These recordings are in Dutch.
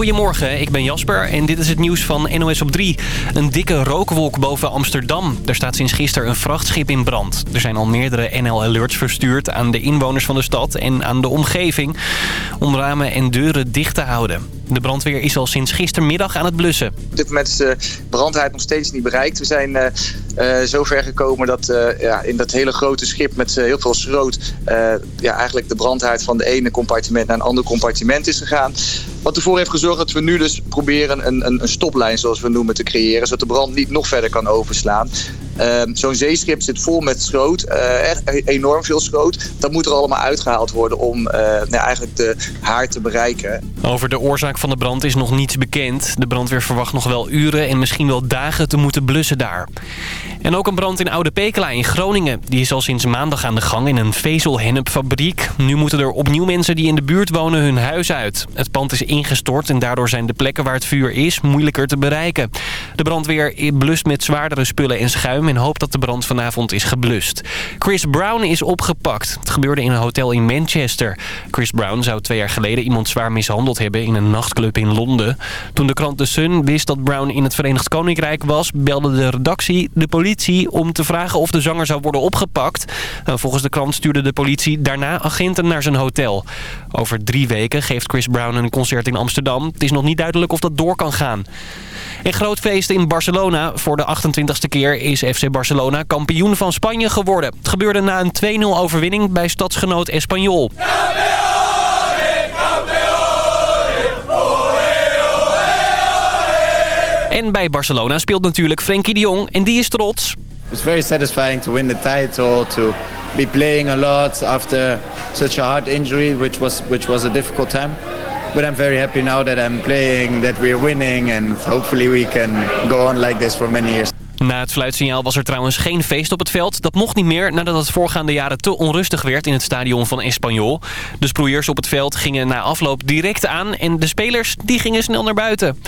Goedemorgen, ik ben Jasper en dit is het nieuws van NOS op 3. Een dikke rookwolk boven Amsterdam. Er staat sinds gisteren een vrachtschip in brand. Er zijn al meerdere NL-alerts verstuurd aan de inwoners van de stad en aan de omgeving... om ramen en deuren dicht te houden. De brandweer is al sinds gistermiddag aan het blussen. Op dit moment is de brandheid nog steeds niet bereikt. We zijn uh, uh, zover gekomen dat uh, ja, in dat hele grote schip met heel veel schroot... ja, eigenlijk de brandheid van de ene compartiment naar een ander compartiment is gegaan. Wat ervoor heeft gezorgd dat we nu dus proberen een, een, een stoplijn, zoals we noemen, te creëren. Zodat de brand niet nog verder kan overslaan. Zo'n zeeschip zit vol met schroot, echt enorm veel schroot. Dat moet er allemaal uitgehaald worden om nou, eigenlijk de haard te bereiken. Over de oorzaak van de brand is nog niets bekend. De brandweer verwacht nog wel uren en misschien wel dagen te moeten blussen daar. En ook een brand in Oude Pekela in Groningen. Die is al sinds maandag aan de gang in een vezelhennepfabriek. Nu moeten er opnieuw mensen die in de buurt wonen hun huis uit. Het pand is ingestort en daardoor zijn de plekken waar het vuur is moeilijker te bereiken. De brandweer blust met zwaardere spullen en schuim en hoopt dat de brand vanavond is geblust. Chris Brown is opgepakt. Het gebeurde in een hotel in Manchester. Chris Brown zou twee jaar geleden iemand zwaar mishandeld hebben in een nachtclub in Londen. Toen de krant The Sun wist dat Brown in het Verenigd Koninkrijk was, belde de redactie de politie om te vragen of de zanger zou worden opgepakt. Nou, volgens de krant stuurde de politie daarna agenten naar zijn hotel. Over drie weken geeft Chris Brown een concert in Amsterdam. Het is nog niet duidelijk of dat door kan gaan. Een groot feest in Barcelona. Voor de 28e keer is FC Barcelona kampioen van Spanje geworden. Het gebeurde na een 2-0 overwinning bij stadsgenoot Espanyol. En bij Barcelona speelt natuurlijk Frenkie de Jong en die is trots. It's very satisfying to win the title, to be playing a lot after such a hard injury, which was which was a difficult time. But I'm very happy now that I'm playing, that we're winning, and hopefully we can go on like this for many years. Na het fluitsignaal was er trouwens geen feest op het veld. Dat mocht niet meer nadat het voorgaande jaren te onrustig werd in het stadion van Espanyol. De sproeiers op het veld gingen na afloop direct aan en de spelers die gingen snel naar buiten.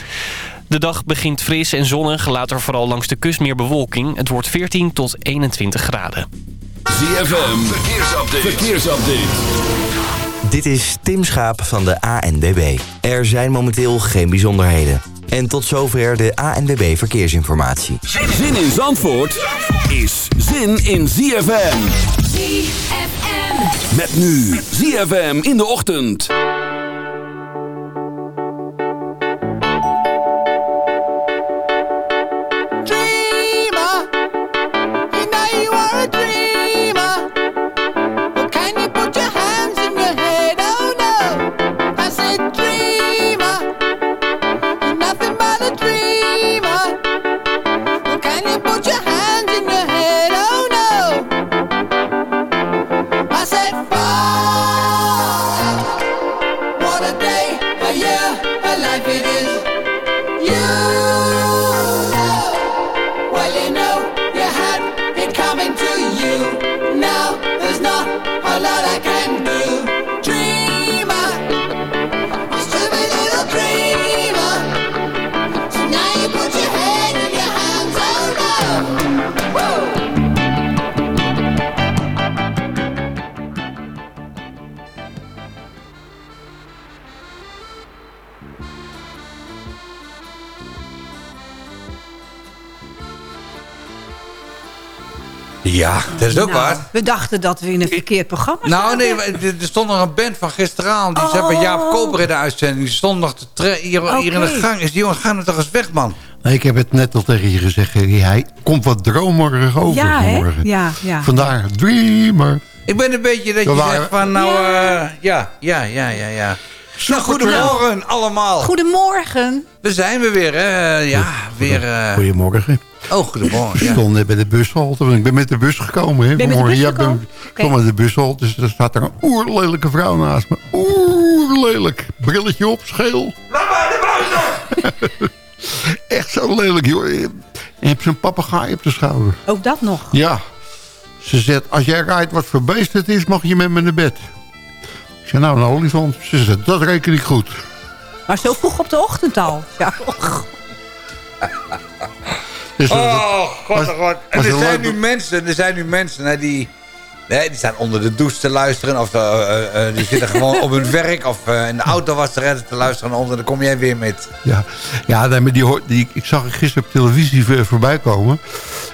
De dag begint fris en zonnig, later vooral langs de kust meer bewolking. Het wordt 14 tot 21 graden. ZFM, verkeersupdate. verkeersupdate. Dit is Tim Schaap van de ANWB. Er zijn momenteel geen bijzonderheden. En tot zover de ANWB Verkeersinformatie. Zin in Zandvoort is zin in ZFM. ZFM. Met nu ZFM in de ochtend. Ja, dat is ook Nou, waar. We dachten dat we in een verkeerd programma Nou, nee, er er stond nog een band van gisteravond. Die Oh. Jaap Koper in de uitzending. Die stond nog te hier, hier in de gang. Is die jongen, ga nou toch eens weg, man. Nee, ik heb het net al tegen je gezegd. Hij komt wat dromerig over Ja, vanmorgen. Ja, ja. Vandaar Dreamer. Ik ben een beetje dat We je waren- zegt van, nou, Ja. eh, ja, ja, ja, ja, ja. Nou, goedemorgen allemaal. Goedemorgen. Daar zijn we weer, hè. Ja, weer... eh, Goedemorgen. Oh, goedemorgen, Ik stond net bij de bushalte. want Ik ben met de bus gekomen. Hè, Ben je met de bus ja, ik ben- gekomen? met de bushalte. Dus er staat er een oerlelijke vrouw naast me. Oerlelijk. Brilletje op, scheel. Echt zo lelijk, joh. Je hebt zo'n papegaai op de schouder. Ook dat nog. Ja. Ze zegt, als jij rijdt wat verbeesterd is, mag je met me naar bed. Ik zei, nou, een olifant. Ze zegt, dat reken ik goed. Maar zo vroeg op de ochtend al. Ja. Dus, Oh, god, god. En er zijn nu mensen, er zijn nu mensen hè, die... Nee, die staan onder de douche te luisteren. Of eh, eh, eh, die zitten gewoon op hun werk. Of eh, in de auto was te redden te luisteren. En onder, dan kom jij weer met. Ja, ja nee, maar die, die, ik zag het gisteren op televisie voor- voorbij komen.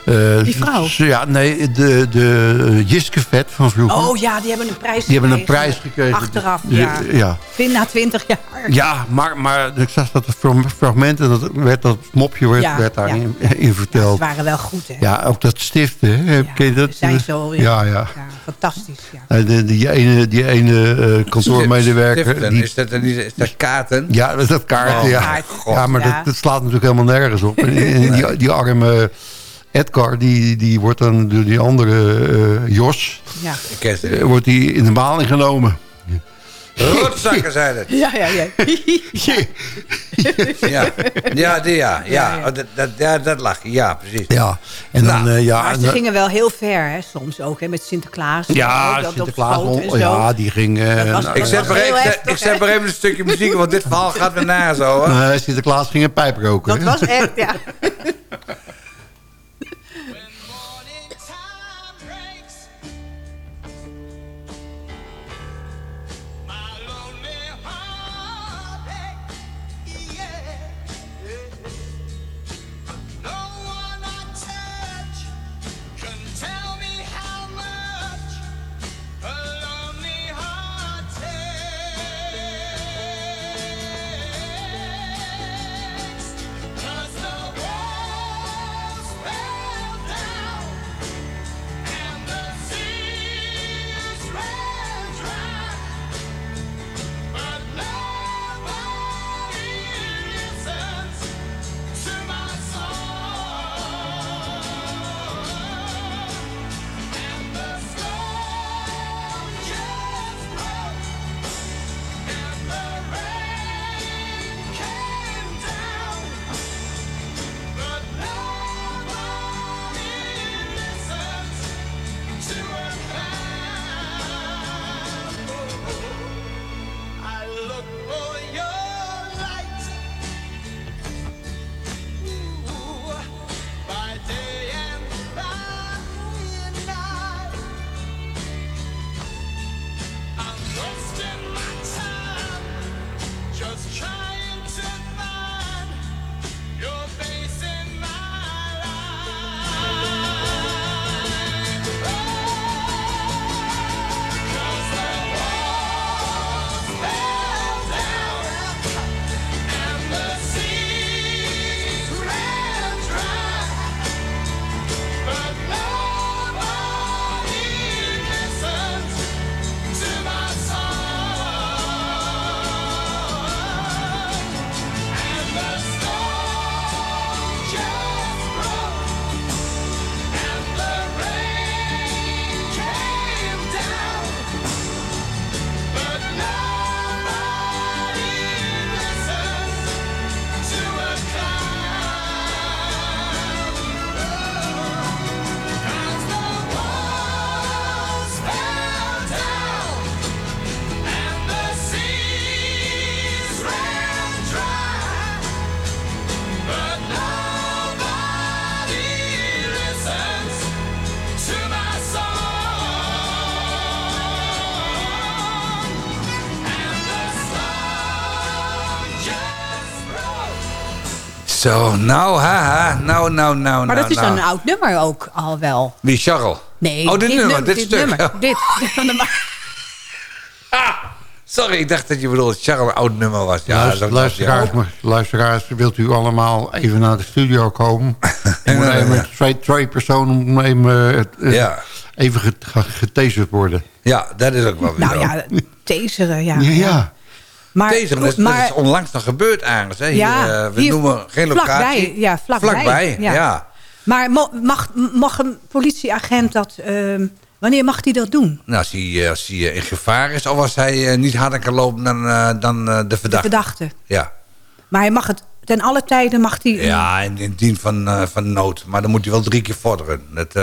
Eh, Die vrouw? Ja, nee, de, de Jiske Vet van vroeger. Oh ja, die hebben een prijs die hebben een prijs gekregen. Achteraf, ja. ja. Na 20 jaar. Ja, maar, maar ik zag dat de fragmenten, dat, werd, dat mopje werd, Ja, werd daarin in Ze verteld. waren wel goed, hè? Ja, ook dat stiften. Hè? Ja, Ken je dat? Zijn zo... Ja, ja. Fantastisch, ja. Eh, De, die ene, die ene eh, kantoormedewerker. Stiften, Die, Is dat, is dat kaarten? ja, dat is dat kaart. Oh, ja. kaart. ja, maar Ja. Dat, dat slaat natuurlijk helemaal nergens op. En, en die, die arme Edgar, die, die wordt dan door die andere eh, Jos, Ja, wordt die in de maling genomen. Rotzakken zijn het. ja, ja. ja. Ja, ja, die, ja. ja. Oh, dat, dat, ja, dat lag. Ja, precies. Ja, en dan... Nou, eh, ja, Maar ze gingen wel heel ver, hè, soms ook, hè, met Sinterklaas. Ja, dat op Sinterklaas, zo. ja, die ging... eh, Dat was- nou, Ik zet, maar even, heftig, ik zet maar even een stukje muziek, want dit verhaal gaat weer na zo. Hoor. eh, Sinterklaas ging een pijp roken. Dat was echt, ja. Zo, nou, haha. Nou, nou, nou, Maar nou, dat is nou. een oud nummer ook al wel. Wie, Charles? Nee, Oh, dit nummer, dit stuk. nummer. Dit, dit van de ma- Sorry, ik dacht dat je bedoelde dat Charles een oud nummer was. Ja, Luister- dat luisteraars, maar- luisteraars, wilt u allemaal even naar de studio komen? Ik moet Ja, ja, even ja. met twee, twee personen om even, eh, Ja. even get- ge- getaserd worden. Ja, dat is ook wel weer Nou zo. ja, taseren, ja. Ja, ja. Maar, Deze, dat, is- dat maar is onlangs nog gebeurd ergens. Hè? Hier, Ja, eh, we hier noemen geen locatie. vlakbij, ja, vlakbij, Vlakbij, ja. ja. Maar mag, mag een politieagent dat... ehm, wanneer mag hij dat doen? Nou, als hij, eh, als hij eh, in gevaar is of als hij niet harder kan lopen dan, dan de De verdachte. verdachte. Ja, Maar hij mag het... Ten alle tijden mag hij... ja in, dien van, van nood. Maar dan moet hij wel drie keer vorderen. Dat,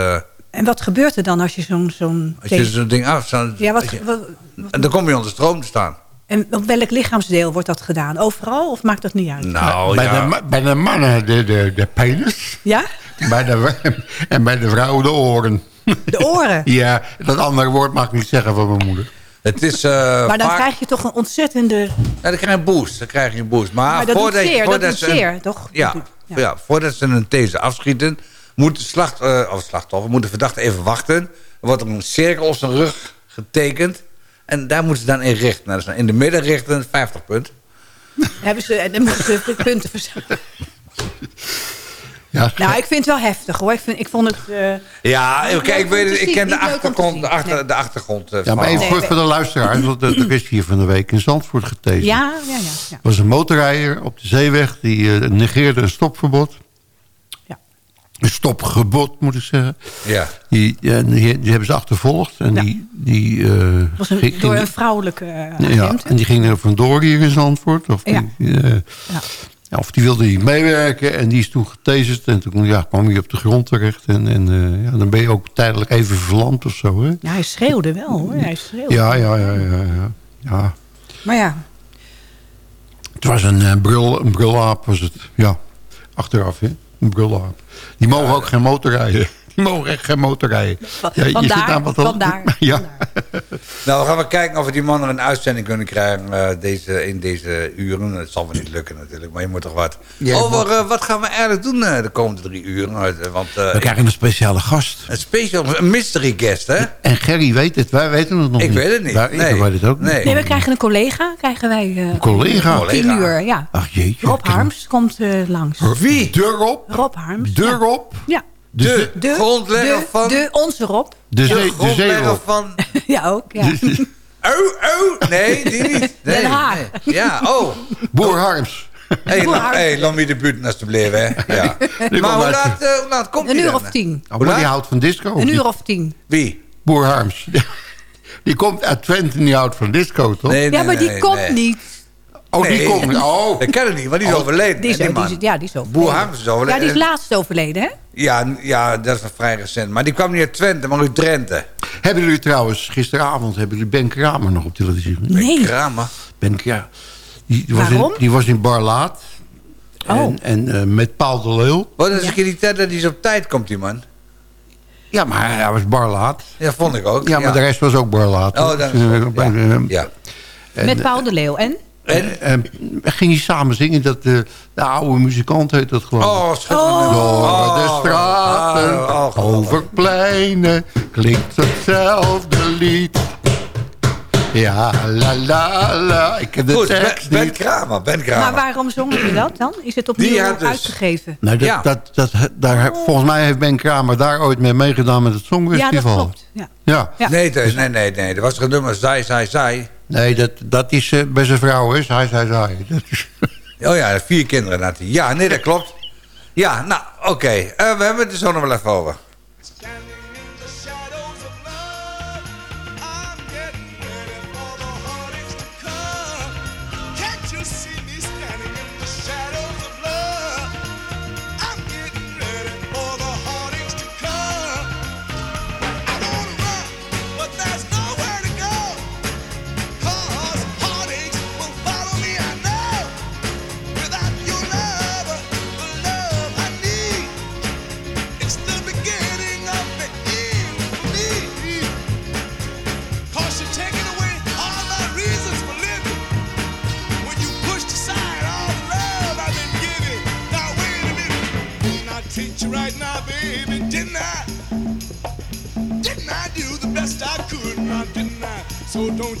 En wat gebeurt er dan als je zo'n... zo'n als je zo'n ding af... Zo, ja, wat, je- dan kom je onder stroom te staan. En op welk lichaamsdeel wordt dat gedaan? Overal of maakt dat niet uit? Nou, bij, ja. de, bij de mannen de, de, de penis. Ja? Bij de, en bij de vrouwen de oren. De oren. Ja, dat andere woord mag ik niet zeggen van mijn moeder. Het is uh, Maar dan vaak- krijg je toch een ontzettende... Ja, dan krijg je een boost. Dan krijg je een boost. Maar, Maar dat voordat, zeer, dat voordat doet ze een- zeer, toch? Ja, Dat ja. ja. voordat ze een these afschieten, moet de slacht, eh, of slachtoffer, moet de verdachte even wachten. Er wordt een cirkel op zijn rug getekend. En daar moeten ze dan in richten. Nou, dus in de midden richten, 50 punt. Hebben ze, en dan moeten ze punten verzamelen. Ja, Nou, ik vind het wel heftig hoor. Ik, vind, ik vond het... eh, Ja, kijk, ik, weet ik ken de niet achtergrond, de, achter, Nee. de achtergrond. eh, ja, maar even Nee, voor, de luisteraars. Want er er is hier van de week in Zandvoort getezen. ja, ja, ja. ja. Er was een motorrijder op de zeeweg. Die eh, negeerde een stopverbod. Stopgebod, moet ik zeggen. Ja. Die, die, die hebben ze achtervolgd. En Ja. die... die eh, was een, ging- door een vrouwelijke eh, Ja, en die ging er vandoor hier in Zandvoort. Of Ja. die, eh, Ja. ja, of die wilde niet meewerken. En die is toen getaserd. En toen ja, kwam hij op de grond terecht. En, en eh, ja, dan ben je ook tijdelijk even verlamd of zo. Hè? Ja, hij schreeuwde wel hoor. Hij schreeuwde. Ja, ja, ja, ja, ja. ja. Maar ja, Het was een, brul, een brulaap, was het. Ja, achteraf, hè. Die mogen ook geen motor rijden. Mogen echt geen motor rijden. Va- Ja, je zit vandaar, daar wat op- vandaar, Ja. Nou, we gaan we kijken of we die man er een uitzending kunnen krijgen eh, deze, in deze uren. Dat zal wel niet lukken natuurlijk, maar je moet toch wat. Ja, Over eh, wat gaan we eigenlijk doen eh, de komende drie uren? Want eh, We krijgen een speciale gast. een special, een mystery guest, hè? En Gerry weet het. Wij weten het nog Ik niet. weet het niet. Ja, ik Nee. weet het ook niet. Nee. nee, we krijgen een collega. Krijgen wij eh, Een collega. Tien uur. Ja. Ach jeetje. Rob Harms komt eh, langs. Wie? De Rob. Rob Harms. De ja. Rob. Ja. De, De, grondlegger de, van... de, onze Rob. De, de zee, de grondlegger van... ja, ook. Ja. Oh, oh, nee, die niet. Nee, Den Haag. nee. Ja, oh. Boer Harms. Hé, hey, hey, laat me de buurt alsjeblieft, hè. Ja. Maar hoe laat, eh, hoe laat komt Een hij uur dan? of tien. Oh, maar die houdt van disco. Een uur of tien. Wie? Boer Harms. Die komt uit Twente en die houdt van disco, toch? Nee, Ja, nee, maar die nee, komt nee. niet. Oh, die Nee. komt niet. Oh. Dat kan het niet, want die is Oh, overleden. Die is, die die man. is- ja, die is overleden. Boer Harms is overleden. Ja, die is laatst overleden, hè? Ja, ja, dat is nog vrij recent. Maar die kwam niet uit Twente, maar uit Drenthe. Hebben jullie trouwens, gisteravond hebben jullie Ben Kramer nog op televisie gezien? Nee. Kramer. Ben Kramer. Die, die was in, die was in Barlaat. Oh. En, en eh, met Paul de Leeuw. Wat is een keer die tijd dat hij zo op tijd komt, die man? Ja, maar hij was Barlaat. Ja, vond ik ook. Ja, maar de rest was ook Barlaat. Oh, dan is ook. Eh, Ja. eh, ja. Met Paul de Leeuw. En? En? En ging hij samen zingen. Dat, eh, de oude muzikant heet dat geloof ik. Oh, schitterend. Door de Oh, straten, oh, oh, over pleinen, klinkt hetzelfde lied. Ja, la la la. Ik heb de Goed, ben, tekst ben. Kramer, Ben Maar Kramer. waarom zongen ze dat dan? Is het opnieuw dus- uitgegeven? Nou, dat, Ja. dat, dat, daar, volgens mij heeft Ben Kramer daar ooit mee meegedaan met het Ja, dat Songfestival. klopt. Ja. Ja. Ja. Nee, nee, nee, nee, nee. Er was een nummer, zij, zij, zij. Nee, dat, dat is eh, bij zijn vrouw, is hij, is, Oh ja, vier kinderen had hij. Ja, nee, dat klopt. Ja, nou, oké. Eh, we hebben het er zo nog wel even over.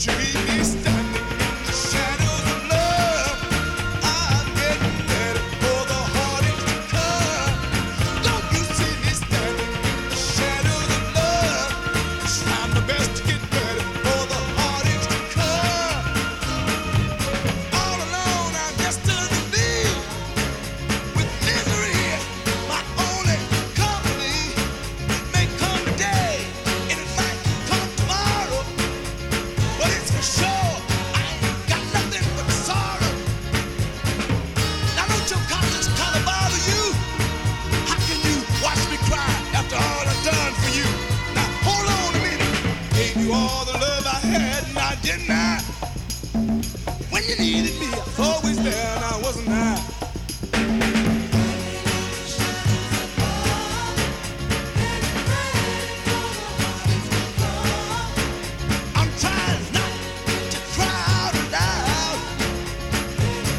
You leave me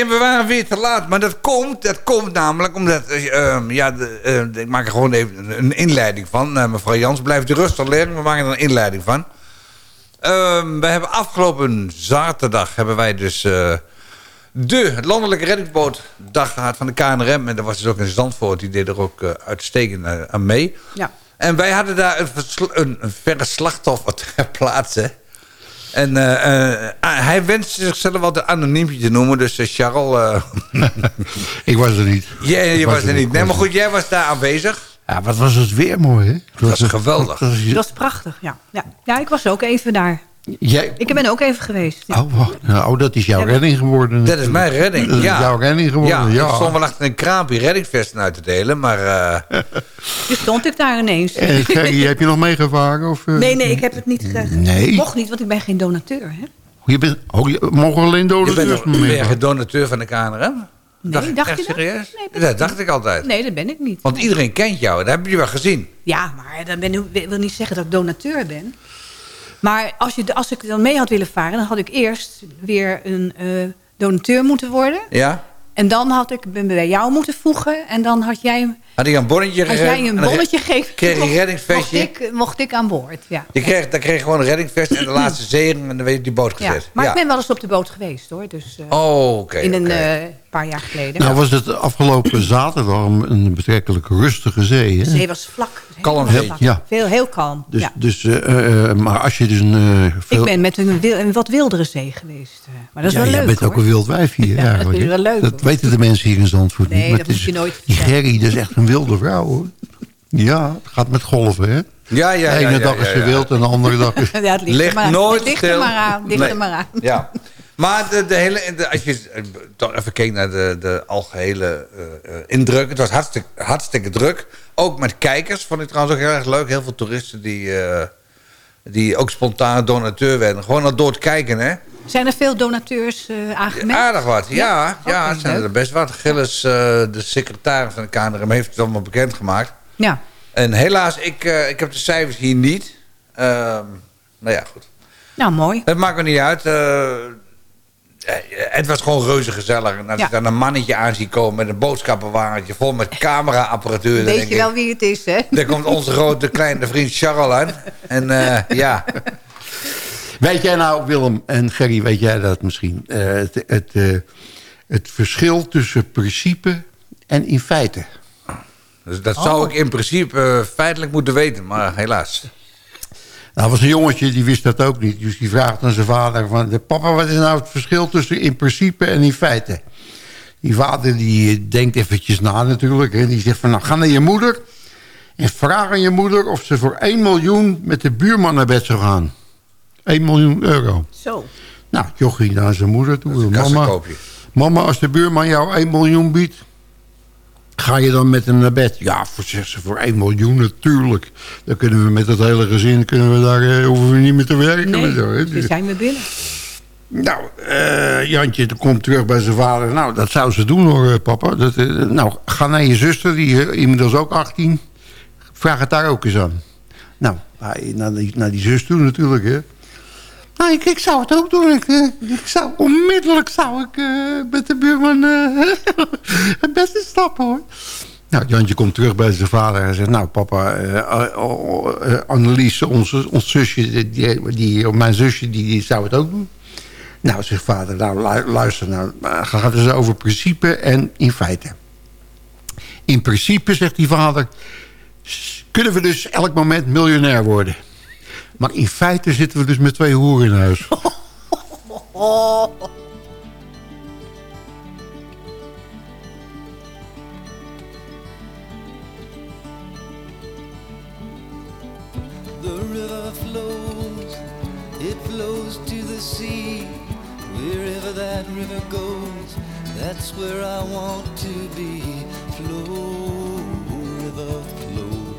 en we waren weer te laat. Maar dat komt, dat komt namelijk omdat... eh, ehm, ja, de, eh, ik maak er gewoon even een inleiding van. Eh, mevrouw Jans, blijft rustig leren. We maken er een inleiding van. Ehm, we hebben afgelopen zaterdag... hebben wij dus de landelijke reddingsbootdag gehad van de KNRM. En dat was dus ook in Zandvoort. Die deed er ook uitstekend aan mee. Ja. En wij hadden daar een, een, een verre slachtoffer ter plaatse. En eh, eh, ah, hij wenste zichzelf altijd anoniempje te noemen. Dus uh, Charles... eh, Ik was er niet. jij, je was er niet. Nee, maar goed, jij was daar aanwezig. Ja, wat was het weer mooi, hè? Het was geweldig. dat was- Dat was prachtig, ja. ja. Ja, ik was ook even daar. Jij, Ik ben ook even geweest. Ja. oh, wacht. Nou, oh, dat is jouw Ja, redding geworden. Dat is mijn redding. Dat is ja. jouw redding geworden, ja. Ik stond wel achter een kraampje reddingsvesten uit te delen. Maar eh, Dus stond ik daar ineens. En Gerry, heb je nog meegevaren? Of, eh? Nee, nee, ik heb het niet gekregen. Nee? Ik mocht niet, want ik ben geen donateur. Hè? Je bent, oh, je, mogen alleen je bent rust nog ben je meegaan? donateur van de KNRM? Nee, dacht echt je dat? serieus? Nee, dat dacht ik altijd. Nee, dat ben ik niet. Want iedereen kent jou. Dat heb je wel gezien. Ja, maar dat ben, wil niet zeggen dat ik donateur ben. Maar als, je, als ik dan mee had willen varen... dan had ik eerst weer een eh, donateur moeten worden. Ja? En dan had ik me bij jou moeten voegen. En dan had jij, Had ik een bonnetje had gegeven? jij een bonnetje gegeven. kreeg je een mocht- reddingsvestje? Mocht ik, mocht ik aan boord, ja. Je kreeg, dan kreeg je gewoon een reddingsvest en de laatste zering. En dan werd je op die boot ja. gezet. Maar ik ben wel eens op de boot geweest, hoor. Dus, eh, Oh, oké. in een eh, paar jaar geleden. Nou was het afgelopen zaterdag een betrekkelijk rustige zee. Hè? De zee was vlak. Kalm Heel vlak. Ja. Veel, heel kalm. Dus, ja. dus, eh, maar als je dus een... eh, veel... Ik ben met een, wil- een wat wildere zee geweest. eh. Maar dat is ja, wel jij leuk, bent hoor. ook een wild wijf hier. Ja, eigenlijk, dat is wel leuk, Dat hoor. weten de mensen hier in Zandvoort Nee, niet. maar dat hoef je nooit Die. Gerry, dat is echt een wilde vrouw, hoor. Ja, het gaat met golven, hè? Ja, ja, de ja. ene ja, dag is ze ja. wild en de andere dag is... Ja, het ligt, Ligt er maar, nooit het ligt stil. er maar aan. Ligt Nee. er maar aan. Ja. Maar de, de hele, de, als je eh, toch even kijkt naar de, de algehele eh, eh, indruk. Het was hartstikke, hartstikke druk. Ook met kijkers vond ik trouwens ook heel erg leuk. Heel veel toeristen die, eh, die ook spontaan donateur werden. Gewoon al door het kijken, hè. Zijn er veel donateurs eh aangemeld? Aardig wat, ja. Ja, zijn leuk. er best wat. Gilles, eh, de secretaris van de KNRM, heeft het allemaal bekendgemaakt. Ja. En helaas, ik, eh, ik heb de cijfers hier niet. Ehm nou ja, goed. Nou, mooi. Het maakt me niet uit. Eh, het was gewoon reuze gezellig. En als Ja. ik dan een mannetje aan zie komen met een boodschappenwagentje vol met cameraapparatuur. Weet denk je ik, wel wie het is, hè? Daar komt onze grote kleine vriend Charles aan. En eh, ja, Weet jij nou, Willem en Gerry, weet jij dat misschien? Eh, het, het, eh, het verschil tussen principe en in feite. dus dat zou ik in principe feitelijk moeten weten. Maar helaas. Nou, was een jongetje, die wist dat ook niet. Dus die vraagt aan zijn vader van... Papa, wat is nou het verschil tussen in principe en in feite? Die vader die eh, denkt eventjes na natuurlijk. En die zegt van, nou, ga naar je moeder... en vraag aan je moeder of ze voor 1 miljoen met de buurman naar bed zou gaan. 1 miljoen euro. Zo. Nou, Joch ging naar zijn moeder toe. een Mama, mama, als de buurman jou 1 miljoen biedt... ga je dan met hem naar bed? Ja, voor, zegt ze, voor 1 miljoen natuurlijk. Dan kunnen we met het hele gezin... Kunnen we daar, eh, hoeven we niet meer te werken. en zo, hè. Nee, Dus- die zijn we binnen. nou, eh, Jantje komt terug bij zijn vader. Nou, dat zou ze doen hoor, eh, papa. Dat, nou, ga naar je zuster, die inmiddels ook 18. Vraag het daar ook eens aan. Nou, naar die, naar die zus toe natuurlijk, hè. Nou, ik, zou het ook doen. Ik, eh, zou, onmiddellijk zou ik eh, met de buurman eh, het beste stappen, hoor. Nou, Jantje komt terug bij zijn vader en zegt... Nou, papa, eh, eh, Annelies, ons, ons zusje, die, die, mijn zusje, die, die zou het ook doen. Nou, zegt vader, nou lu- luister nou, gaat eens over principe en in feite. In principe, zegt die vader, kunnen we dus elk moment miljonair worden. Maar in feite zitten we dus met twee hoeren in huis. The river flows, it flows to the sea. Wherever that river goes, that's where I want to be. Flow, river, flow,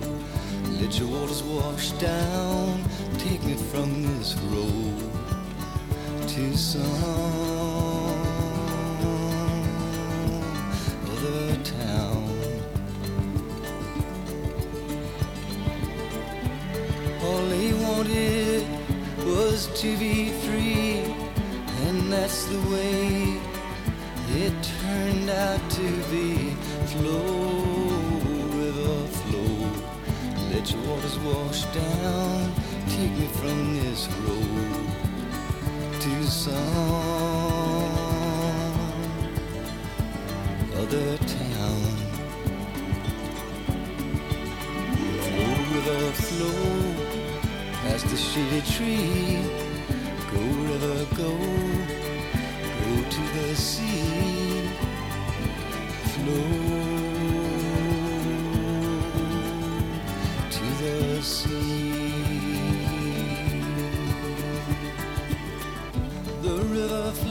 let your waters wash down Take me from this road to some other town. All he wanted was to be free, and that's the way it turned out to be. Flow, river, flow. Let your waters wash down. Take me from this road to some other town. Flow, river, flow past the shady tree. Go, river, go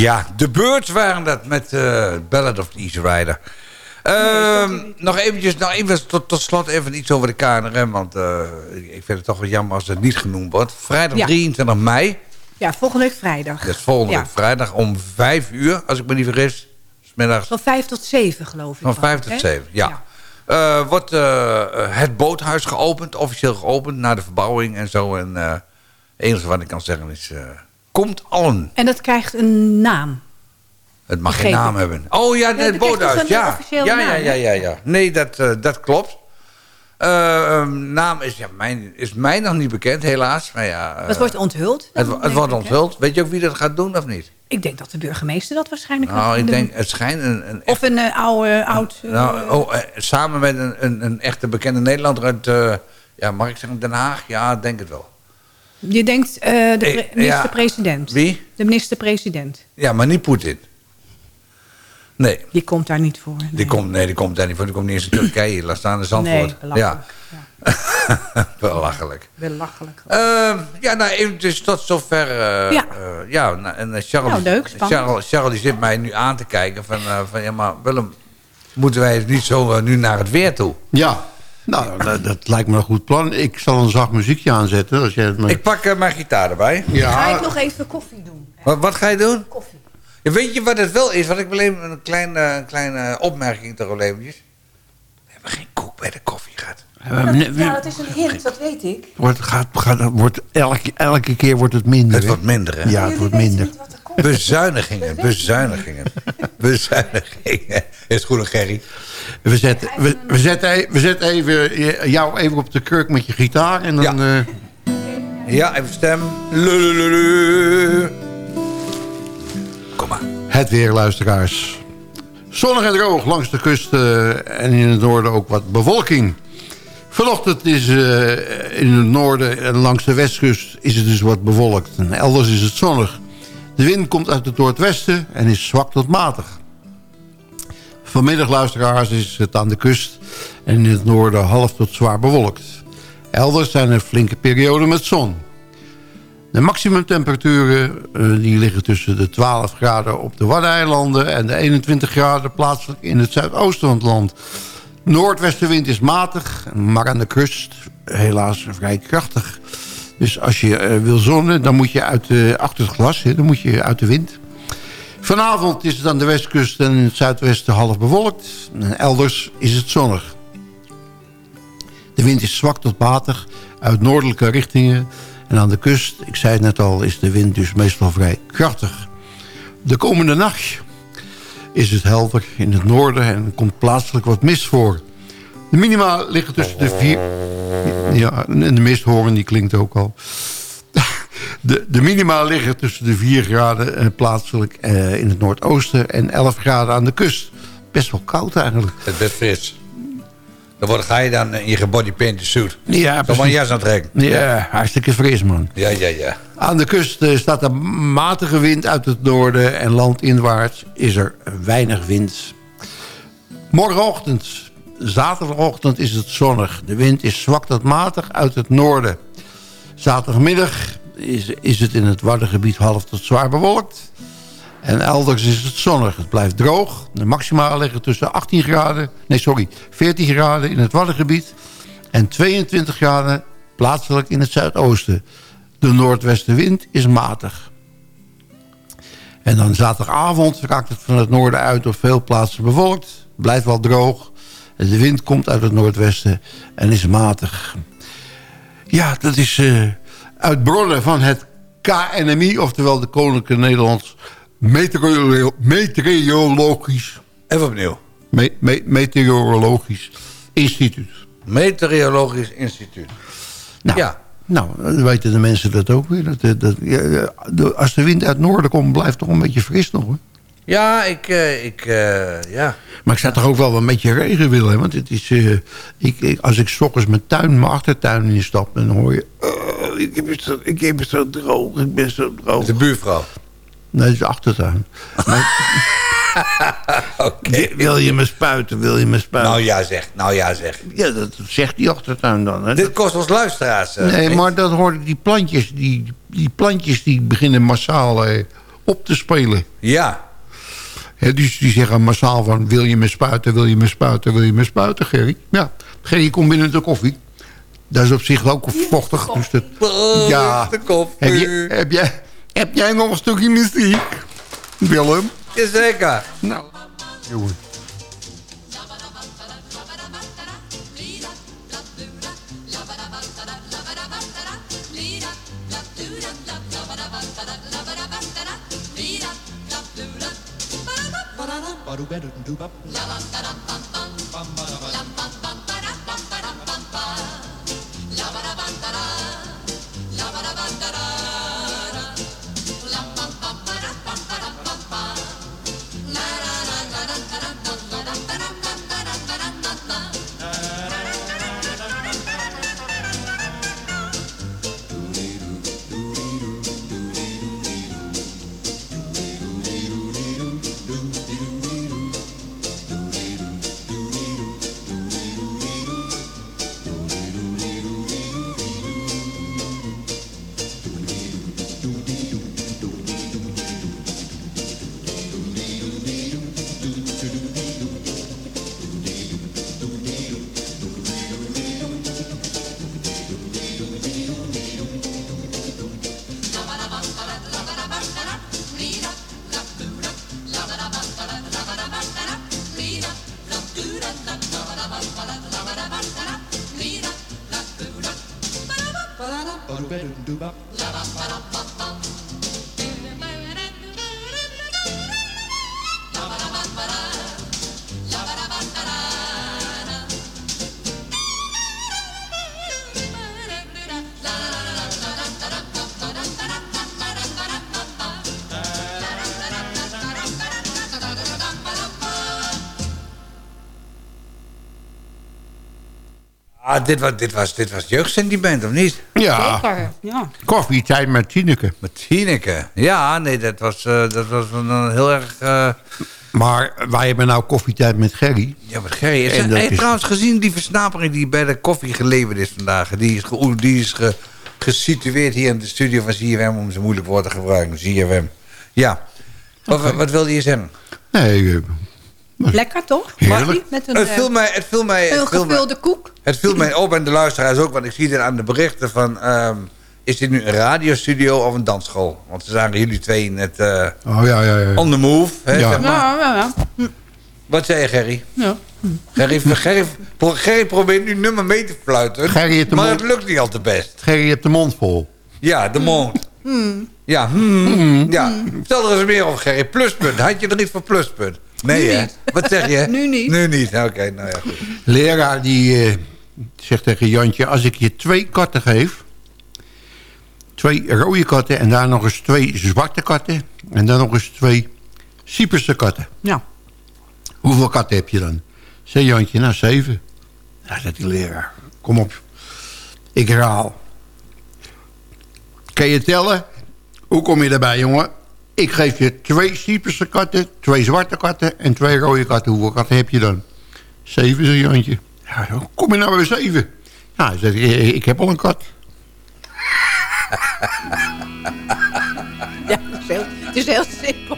Ja, de Birds waren dat met eh Ballad of the Easy Rider. Ehm, nog eventjes, nog even tot, tot slot even iets over de KNRM. Want eh, ik vind het toch wel jammer als het niet genoemd wordt. Vrijdag Ja. 23 mei, Ja, volgende week vrijdag. dat is volgende Ja. week vrijdag om 5 uur, als ik me niet vergis. 's middags Van vijf tot zeven, geloof ik. van was 5 het, tot hè? 7, ja. Eh, wordt het boothuis geopend, officieel geopend, na de verbouwing en zo. En het enige wat ik kan zeggen is, komt allen. En dat krijgt een naam. Het mag geen naam hebben. Oh ja, het boothuis. Ja. Ja, ja, ja, ja, ja. Nee, dat, eh, dat klopt. Eh, ehm, naam is, ja, mijn, is mij nog niet bekend, helaas. Maar ja, eh, Dat wordt onthuld. het, het wordt onthuld. Weet je ook wie dat gaat doen of niet? Ik denk dat de burgemeester dat waarschijnlijk gaat Nou, ik doen. denk, het schijnt een... een Of een oude, oud... nou, oh, samen met een, een, een echte bekende Nederlander uit... ja, mag ik zeggen Den Haag? Ja, denk het wel. Je denkt eh, de Eh, pre- ja. minister-president. Wie? De minister-president. Ja, maar niet Poetin. Nee, Die komt daar niet voor. Nee. die komt, nee, die komt daar niet voor. Die komt niet eens in Turkije. Laat staan in Zandvoort. Nee, belachelijk. Ja. belachelijk. Belachelijk. Ehm, ja, nou eventjes tot zover. eh, Ja. eh, ja, nou, en eh, Charles, Nou, leuk, spannend. Charles, Charles die zit mij nu aan te kijken van, eh, van ja, maar Willem, moeten wij niet zo eh, nu naar het weer toe? Ja, nou, dat, dat lijkt me een goed plan. Ik zal een zacht muziekje aanzetten. Als jij het maar... Ik pak eh, mijn gitaar erbij. ja, Ga ik nog even koffie doen? Wat, wat ga je doen? Koffie. Ja, weet je wat het wel is? Want ik wil even een kleine, een kleine opmerking toch wel eventjes. We hebben geen koek bij de koffie gehad. Ja, dat is een hint, dat weet ik. wordt, gaat, gaat, wordt elke, elke keer wordt het minder. Het hè? wordt minder, hè? Ja, het wordt minder. niet wat er. Bezuinigingen, bezuinigingen. bezuinigingen. Is goed, Gerry? We zetten, we, we, zetten, e- we zetten even, jou even op de kurk met je gitaar. En dan, Ja. eh, Ja, even stem. Lulululu. Kom maar. het weer, luisteraars. Zonnig en droog langs de kust eh, en in het noorden ook wat bewolking. Vanochtend is eh, in het noorden en langs de westkust is het dus wat bewolkt. En elders is het zonnig. De wind komt uit het noordwesten en is zwak tot matig. Vanmiddag, luisteraars, is het aan de kust en in het noorden half tot zwaar bewolkt. Elders zijn er flinke perioden met zon. De maximumtemperaturen eh, die liggen tussen de 12 graden op de Waddeneilanden... en de 21 graden plaatselijk in het zuidoosten van het land. Noordwestenwind is matig, maar aan de kust helaas vrij krachtig. Dus als je eh, wil zonnen, dan moet je uit, de achter het glas, hè, dan moet je uit de wind. Vanavond is het aan de westkust en het zuidwesten half bewolkt. En elders is het zonnig. De wind is zwak tot matig uit noordelijke richtingen. En aan de kust, ik zei het net al, is de wind dus meestal vrij krachtig. De komende nacht is het helder in het noorden en komt plaatselijk wat mist voor. De minima liggen tussen de vier... Ja, en de misthoorn die klinkt ook al. De, de minima liggen tussen de 4 graden eh, plaatselijk eh, in het noordoosten... en 11 graden aan de kust. Best wel koud eigenlijk. Het is best fris. Dan word, ga je dan in je bodypainted suit. Ja, precies. jas aantrekken. Ja, hartstikke fris, man. Ja, ja, ja. Aan de kust eh, staat een matige wind uit het noorden... en landinwaarts is er weinig wind. Morgenochtend, zaterdagochtend, is het zonnig. De wind is zwak tot matig uit het noorden. Zaterdagmiddag is, is het in het Waddengebied half tot zwaar bewolkt. En elders is het zonnig. Het blijft droog. De maxima liggen tussen 18 graden... Nee, sorry, 14 graden in het Waddengebied... en 22 graden plaatselijk in het zuidoosten. De noordwestenwind is matig. En dan zaterdagavond raakt het van het noorden uit op veel plaatsen bewolkt. Blijft wel droog. De wind komt uit het noordwesten en is matig. Ja, dat is eh, uit bronnen van het KNMI, oftewel de Koninklijke Nederlands Meteorolo- Meteorologisch, Even opnieuw. Me- Me- Meteorologisch Instituut. Meteorologisch Instituut. Nou, Ja. nou, dan weten de mensen dat ook weer. Dat, dat, dat- ja, als de wind uit het noorden komt, blijft het toch een beetje fris nog. Hoor. Ja, ik, eh, ik, eh, ja. Maar ik zou toch ook wel een beetje regen willen. hè, Want het is, eh, ik, ik- als ik ochtends mijn tuin, mijn achtertuin instap... dan hoor je... "Oh, ik, heb het zo, ik heb het zo droog, ik ben zo droog. De buurvrouw. Nee, dat is de achtertuin. Oké. Wil je me spuiten, wil je me spuiten? Nou ja zeg, nou ja zeg. Ja, dat zegt die achtertuin dan. Hè. Dit kost ons luisteraars. nee, maar dat horen die plantjes, die, die plantjes die beginnen massaal op te spelen. Ja. Dus die zeggen massaal van, wil je me spuiten, wil je me spuiten, wil je me spuiten, Gerry? Ja, Gerry komt binnen de koffie. Dat is op zich ook vochtig. Dus dat, ja. de koffie. Heb, je, heb, jij, heb jij nog een stukje muziek, Willem? Jazeker. Nou, jongen. do better than do bop. Dit was, dit was, dit was jeugdsentiment, of niet? Ja, Zeker, ja. koffietijd met Tineke. Met Tineke. Ja, nee, dat was, eh, dat was een, een heel erg... eh, Maar wij hebben nou koffietijd met Gerry. Ja, maar Gerry, is, En dat heb je is- trouwens gezien die versnapering die bij de koffie geleverd is vandaag? Die is, ge, die is ge- gesitueerd hier in de studio van ZFM, om zo'n moeilijk woord te gebruiken, ZFM. Ja. Wat, wat, wat wilde je zeggen? Nee, eh, Lekker toch? Heerlijk. Met een, Het eh, viel mij, het viel mij, een het viel mij, gevulde koek. het viel mij op en de luisteraars ook, want ik zie dit aan de berichten van... ehm, is dit nu een radiostudio of een dansschool? Want ze zagen jullie twee net eh, oh ja, ja, ja. on the move. Hè, Ja. zeg maar. Ja, ja, ja. Wat zei je, Gerry? ja. Gerry, Gerry, Gerry probeert nu nummer mee te fluiten, Gerry heeft de maar mond- het lukt niet al te best. Gerry, je hebt de mond vol. Ja, de mond. Ja, hmm. ja. Stel er eens meer over, Gerry. Pluspunt. Had je er niet voor pluspunt? Nee, Nu hè? niet. Wat zeg je? Nu niet. Nu niet. Oké, nou ja, goed. Leraar die eh, zegt tegen Jantje... als ik je twee katten geef... twee rode katten en daar nog eens twee zwarte katten. En dan nog eens twee Cyperse katten. Ja. Hoeveel katten heb je dan? Zei Jantje, nou zeven. Ja, zegt die leraar. Kom op. Ik herhaal. Kan je tellen? Hoe kom je daarbij, jongen? Ik geef je twee Cyperse katten, twee zwarte katten en twee rode katten. Hoeveel katten heb je dan? Zeven, zei Jantje. Ja, kom je nou bij zeven? Ja, hij zegt, ik, ik heb al een kat. Ja, het is heel, het is heel simpel.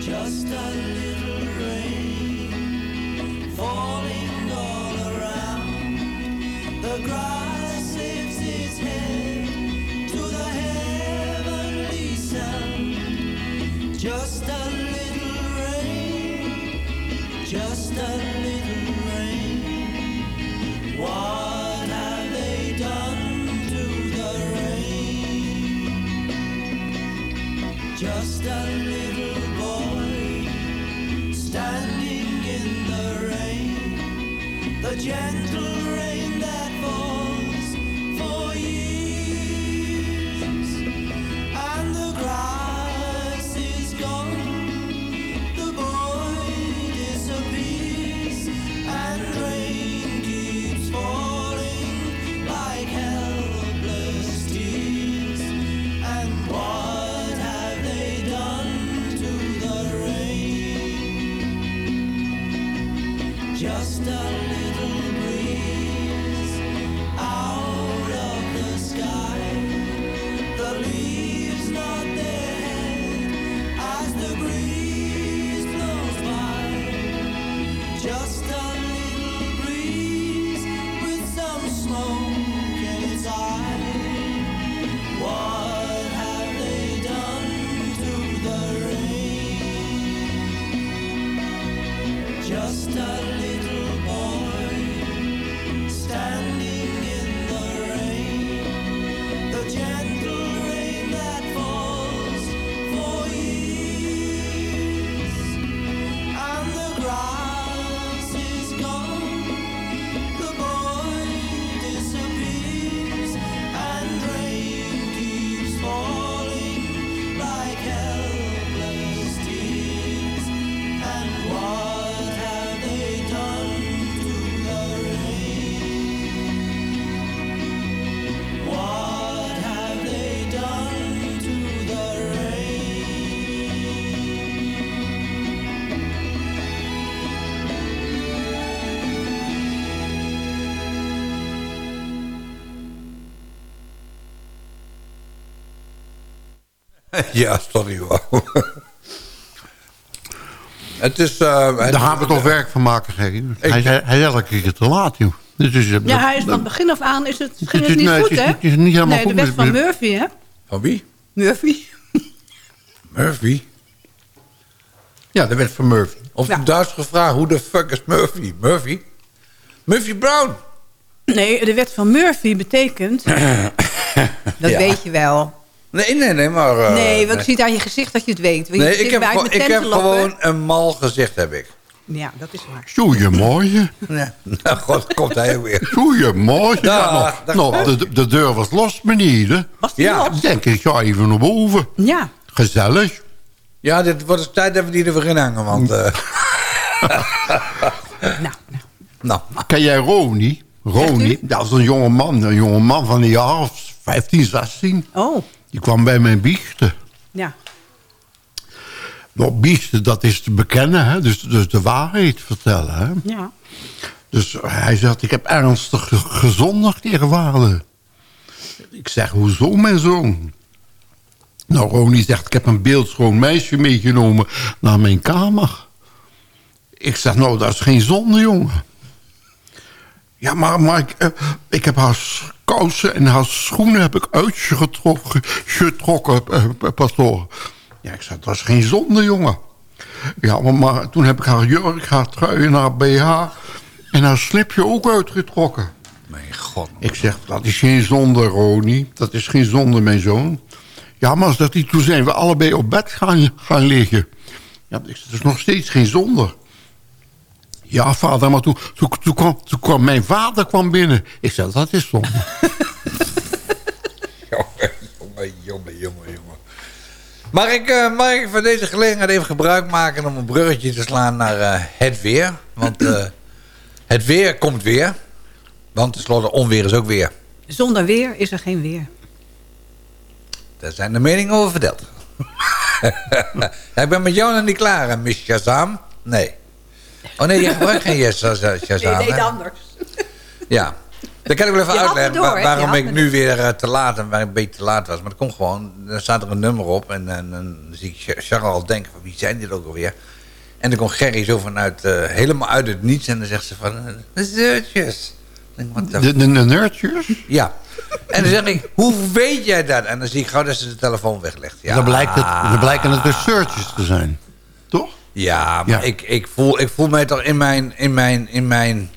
Just a little rain falling all around. The grass Just a little rain, just a little rain. What have they done to the rain? Just a little boy standing in the rain, the gentle ja, sorry hoor. het is... eh, het- Daar gaan we toch werk van maken, Gerry. Hij, hij, hij is elke keer te laat, joh. Dus, is, Ja, hij is van het begin af aan is het, ging is- het niet nee, goed, het is hè? het is niet helemaal nee, goed de wet van Murphy, hè? Van wie? Murphy. Murphy? Ja, de wet van Murphy. Of Ja. ja. Duits gevraagd, hoe de fuck is Murphy? Murphy? Murphy Brown. Nee, de wet van Murphy betekent... dat Ja. weet je wel. Nee, nee, nee, maar... eh, nee, want nee. ik zie het aan je gezicht dat je het weet. Want Nee, ik heb, gewoon- ik heb gewoon een mal gezicht, heb ik. Ja, dat is waar. Goeiemorgen. Ja. Nou, god, komt hij weer. Goeiemorgen. Ja, nou, nou, de, de deur was los, meneer. Was die Ja. los? Denk, ik ga even naar boven. Ja. Gezellig. Ja, dit wordt eens tijd dat we die er weer in hangen, want... eh, Nou, nou. nou, Ken jij Ronnie? Ronnie, dat is een jonge man. Een jonge man van een jaar of 15, 16. Oh, Die kwam bij mijn biechten. ja. Nou, biechten, dat is te bekennen. Hè? Dus, dus de waarheid vertellen. Hè? Ja. Dus hij zegt, ik heb ernstig ge- gezondigd tegen Waarde. Ik zeg, hoezo mijn zoon? Nou, Ronnie zegt, ik heb een beeldschoon meisje meegenomen naar mijn kamer. Ik zeg, nou, dat is geen zonde, jongen. Ja, maar, maar ik, eh, ik heb haar kousen en haar schoenen heb ik uitgetrokken, getrokken, eh, eh, pastoor. Ja, ik zeg, dat is geen zonde, jongen. Ja, maar, maar toen heb ik haar jurk, haar trui en haar BH en haar slipje ook uitgetrokken. mijn god. Ik zeg, dat is geen zonde, Ronnie. Dat is geen zonde, mijn zoon. Ja, maar zegt hij, toen zijn we allebei op bed gaan, gaan liggen. Ja, dat is nog steeds geen zonde. Ja, vader, maar toen, toen, toen, kwam, toen kwam mijn vader kwam binnen. Ik zei, dat is zonde. Jongen, jongen, jongen, jongen, jongen. Mag ik, eh, mag ik van deze gelegenheid even gebruik maken om een bruggetje te slaan naar eh, het weer? Want eh, het weer komt weer. Want tenslotte onweer is ook weer. Zonder weer is er geen weer. Daar zijn de meningen over verdeeld. ja, ik ben met jou nog niet klaar, hè, Miss Shazam. Nee. Oh nee, je gebruikt geen yes, Shazam. Nee, nee, hè? anders. Ja. Dan kan ik wel even Je uitleggen door, waarom ik nu weer eh, te laat en waar ik een beetje te laat was. Maar dat komt gewoon, er staat er een nummer op en, en, dan zie ik Cha- Charles al denken van wie zijn dit ook alweer. En dan komt Gerry zo vanuit, eh, helemaal uit het niets en dan zegt ze van, eh, de the De, de, nerdjes? Ja. En dan zeg ik, hoe weet jij dat? En dan zie ik gauw dat ze de telefoon weglegt. Ja, Dan, blijkt het, dan blijken het de searches te zijn. Ja, maar Ja. Ik, ik, voel, ik voel mij toch in mijn, in mijn, in mijn...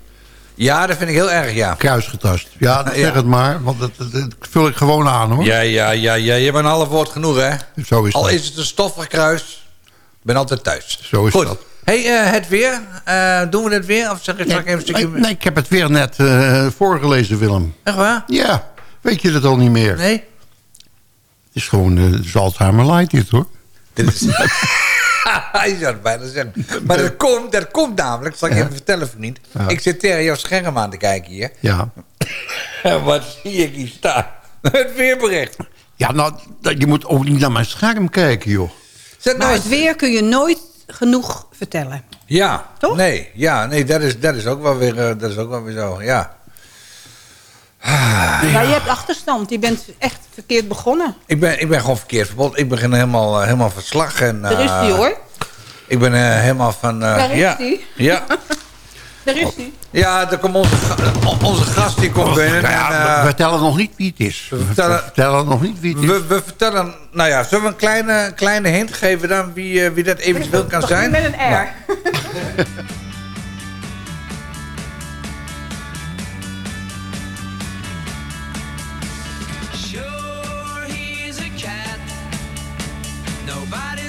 Ja, dat vind ik heel erg, ja. Kruisgetast. Ja, Ja. zeg het maar. Want dat, dat, dat vul ik gewoon aan, hoor. Ja, ja, ja, ja. Je hebt een half woord genoeg, hè? Zo is Al dat. is het een stoffig kruis, ik ben altijd thuis. Zo is Goed. dat. hey, eh, het weer. Eh, doen we het weer? Of zeg ik, ik even een stukje... nee, nee, ik heb het weer net eh, voorgelezen, Willem. Echt waar? Ja, weet je dat al niet meer? Nee? Het is gewoon is Alzheimer light dit, hoor. Dit is... Je zou het bijna zeggen. Maar dat komt, dat komt namelijk, zal ik Ja. even vertellen, vriend. Ja. Ik zit tegen jouw scherm aan te kijken hier. Ja. En wat zie ik hier staan? Het weerbericht. Ja, nou, dat- je moet ook niet naar mijn scherm kijken, joh. Zet nou Maar eens- het weer kun je nooit genoeg vertellen. Ja, Toch? nee, ja, nee dat, is, dat, is ook wel weer, eh, dat is ook wel weer zo, ja. Ja. je hebt achterstand. Je bent echt verkeerd begonnen. Ik ben, ik ben gewoon verkeerd verbod. Ik begin helemaal, eh, helemaal van slag. En, Daar is eh, die hoor. Ik ben eh, helemaal van... eh, Daar is ja, die. Ja, Daar is die. ja, daar komt onze, onze gast die komt binnen. Nou ja, en, eh, we vertellen nog niet wie het is. We vertellen- vertellen, nog niet wie het is. we, we vertellen... Nou ja, zullen we een kleine, kleine hint geven dan wie, wie dat eventueel kan zijn? met een R. Sure, Body.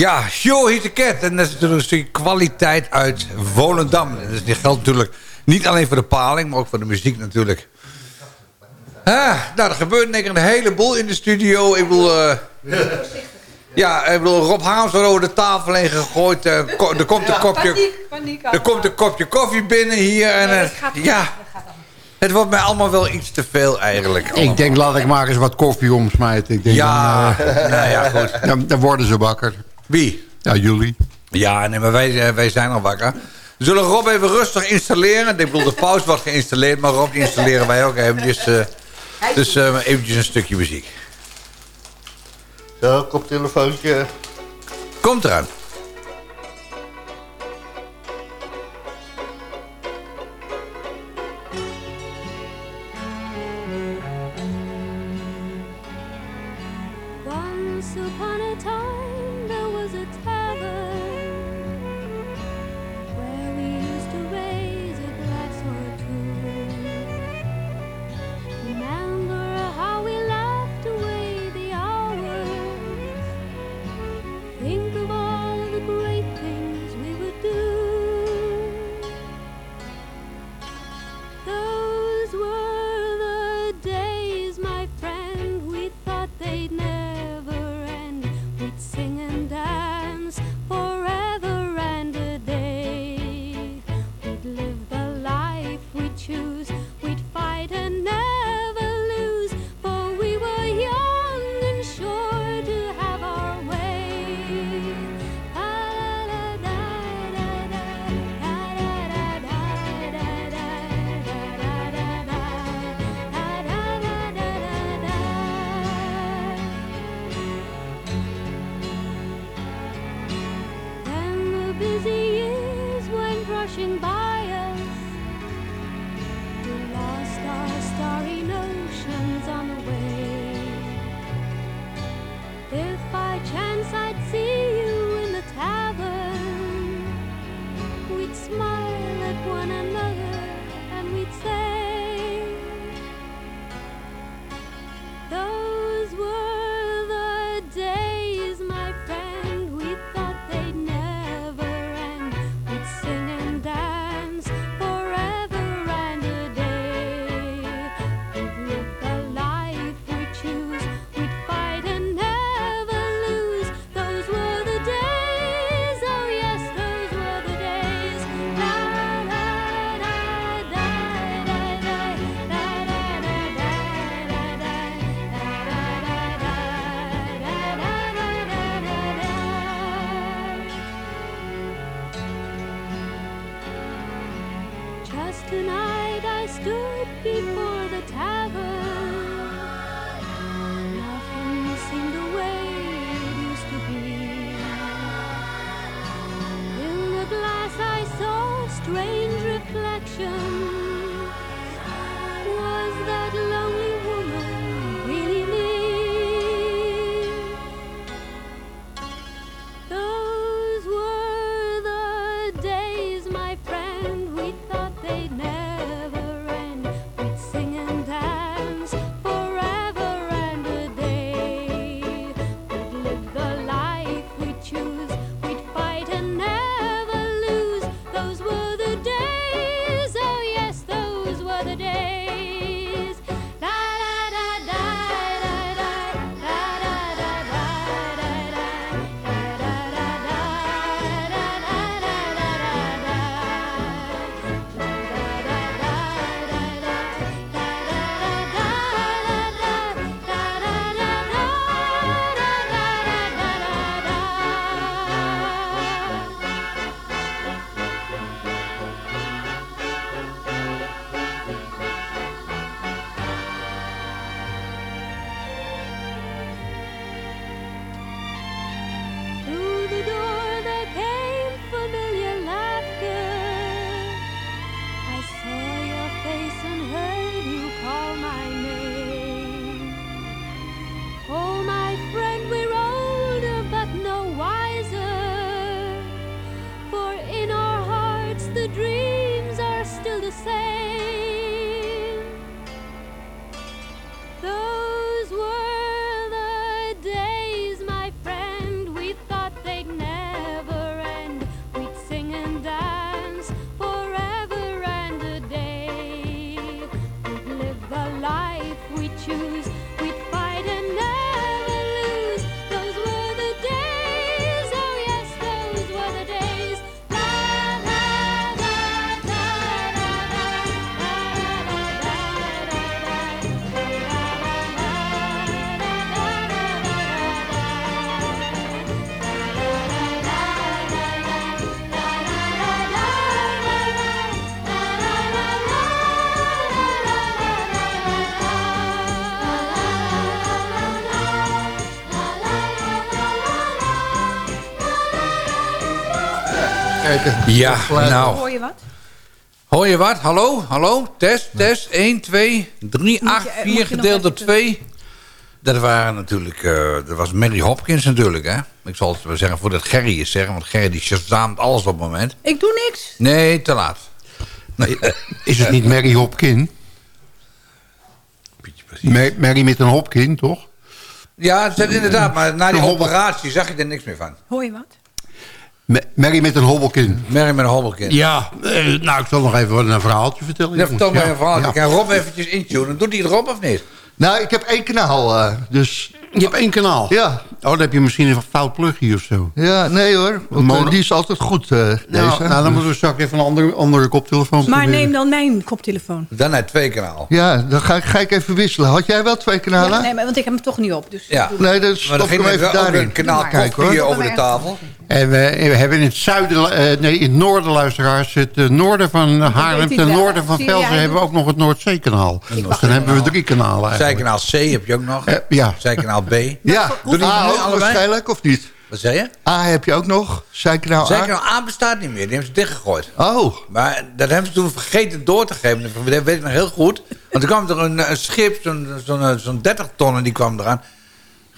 Ja, a Cat. En dat is natuurlijk een stukje kwaliteit uit Volendam. En dat geldt natuurlijk niet alleen voor de paling, maar ook voor de muziek natuurlijk. Ah, nou, er gebeurt denk ik een heleboel in de studio. Ik wil... eh, Ja, ik bedoel, Rob Harms wordt over de tafel heen gegooid. eh, ko- er komt een kopje... Paniek, paniek. Er komt een kopje koffie binnen hier. En, eh, ja, het wordt mij allemaal wel iets te veel eigenlijk. Ik denk, laat ik maar eens wat koffie omsmijten. Ik denk, Ja, dan, eh, nou ja, goed. dan, dan worden ze wakker. Wie? Ja, jullie. Ja, nee, maar wij, eh, wij zijn al wakker. We zullen Rob even rustig installeren. Ik bedoel, de pauze wordt geïnstalleerd, maar Rob die installeren wij ook eventjes. eh, dus eh, eventjes een stukje muziek. Zo, koptelefoontje. Komt eraan. Kijken. Ja, nou. Hoor je wat? Hoor je wat? Hallo? Hallo? Test, test. 1, 2, 3, Moet je- 8, moet 4 je nog gedeeld door even- 2. Dat waren natuurlijk... eh, dat was Mary Hopkins natuurlijk, hè? Ik zal het wel zeggen voordat Gerry is zeggen. Want Gerry die shazaamt alles op het moment. Ik doe niks. Nee, te laat. Nee. Is het niet Mary Hopkin? Ma- Mary met een Hopkin, toch? Ja, dat inderdaad. Maar na die operatie zag je er niks meer van. Hoor je wat? Mary met een hobbelkin. Mary met een hobbelkind. Ja, eh, nou, ik zal nog even een verhaaltje vertellen. Ja, vertel maar Ja, een verhaal. ja. Ik kan Rob eventjes intunen. Doet hij het Rob of niet? Nou, ik heb één kanaal, eh, dus... Je hebt één kanaal? Ja. Oh, dan heb je misschien een fout plugje of zo. Ja, nee hoor. Want, eh, die is altijd goed, eh, Nou, deze. nou, dan moeten we straks even een andere, andere koptelefoon Maar proberen. neem dan mijn koptelefoon. Dan naar twee kanaal. Ja, dan ga ik, ga ik even wisselen. Had jij wel twee kanalen? Ja, nee, maar, want ik heb hem toch niet op. Dus Ja. Nee, dan Maar dan stop ik hem even ook daarin. een kanaal Kijk, hoor. over de tafel. En we, we hebben in het zuiden, eh, nee, in het noorden, luisteraars, het eh, noorden van Haarlem, ten noorden van hij hebben we ook nog het Noordzeekanaal. Dus dan hebben we drie kanalen eigenlijk. Zijkanaal C heb je ook nog. Eh, ja. Zijkanaal B. Ja, Doe die A nu ook allebei? waarschijnlijk, of niet? Wat zei je? A heb je ook nog. Zijkanaal A. Zijkanaal A bestaat niet meer. Die hebben ze dichtgegooid. Oh, Maar dat hebben ze toen vergeten door te geven. Dat weet ik nog heel goed. Want er kwam er een, een schip, zo'n zo'n 30 tonnen, die kwam eraan.